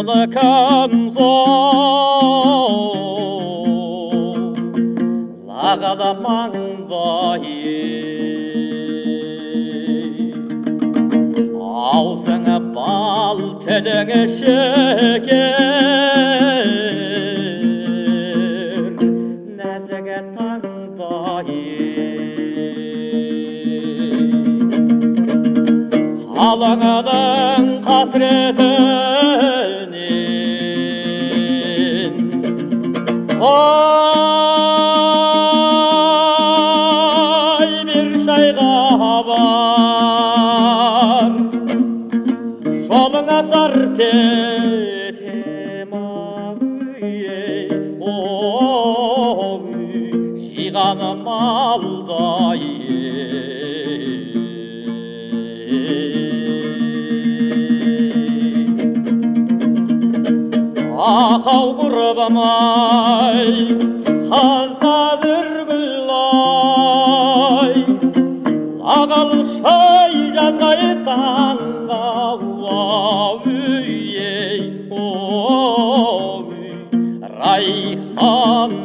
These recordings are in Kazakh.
күн лағала маңдайы аузыңа бал тіліңе шекер нәзік таңдайы қалыңының қасіретінен ой бір шайға бар жолыңа зар кетем ау ей ой жиғаным алдай ақау құрбым ай қазір гүл ай ағал шай жазғай таңға ей ой райхан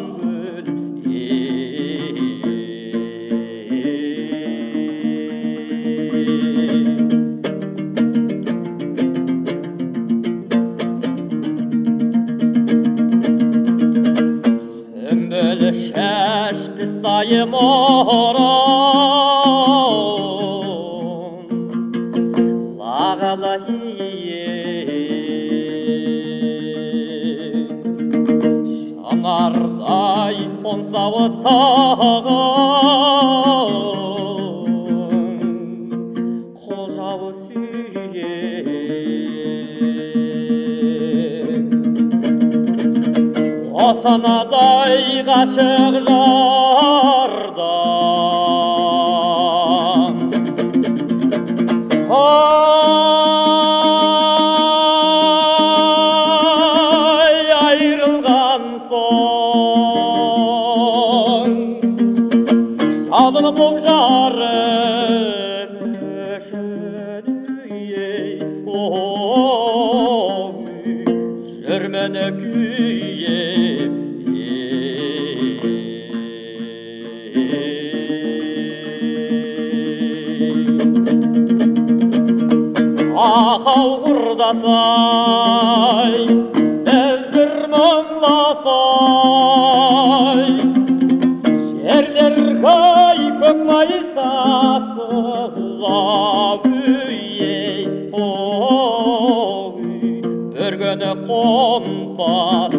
pistayı moron Lağala Şanarday onsağı sağın Қожауы сүйген Осанадай ғашық жардан Ay ayrılgan son. Şadılık okşarım Öşünüye Oh, oh, oh. Sürmenek üye ақау құрдасай біз бір мұңласай жерлер кай көк майсасыз ау ей ой бір күні қонбас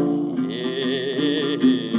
ей